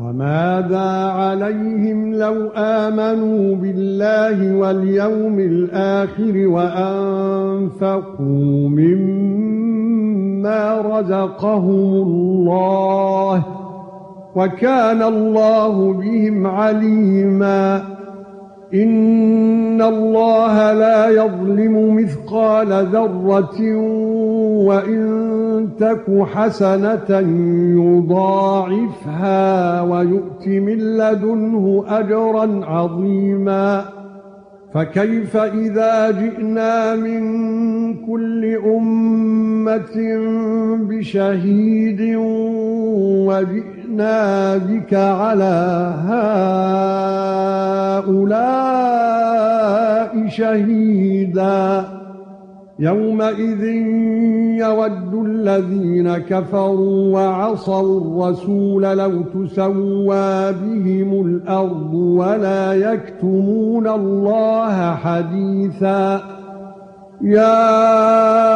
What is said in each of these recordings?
وماذا عليهم لو امنوا بالله واليوم الآخر وانفقوا مما رزقهم الله وكان الله بهم عليما ان الله لا يظلم مثقال ذره وان تك حسنه يضاعفها ويؤت من لدنه اجرا عظيما فكيف اذا جئنا من كل امه بشهيد وجئنا بك على هؤلاء شهيدا. يومئذ يود الذين كفروا وعصوا الرسول لو تسوى بهم الأرض ولا يكتمون الله حديثا. يا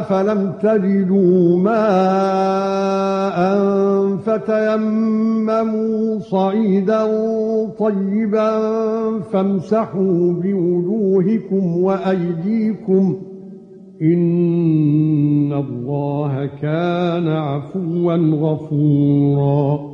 فَلَمْ تَجِدُوا مَاءً فَتَيَمَّمُوا صَعِيدًا طَيِّبًا فَامْسَحُوا بِوُجُوهِكُمْ وَأَيْدِيكُمْ إِنَّ اللَّهَ كَانَ عَفُوًّا غَفُورًا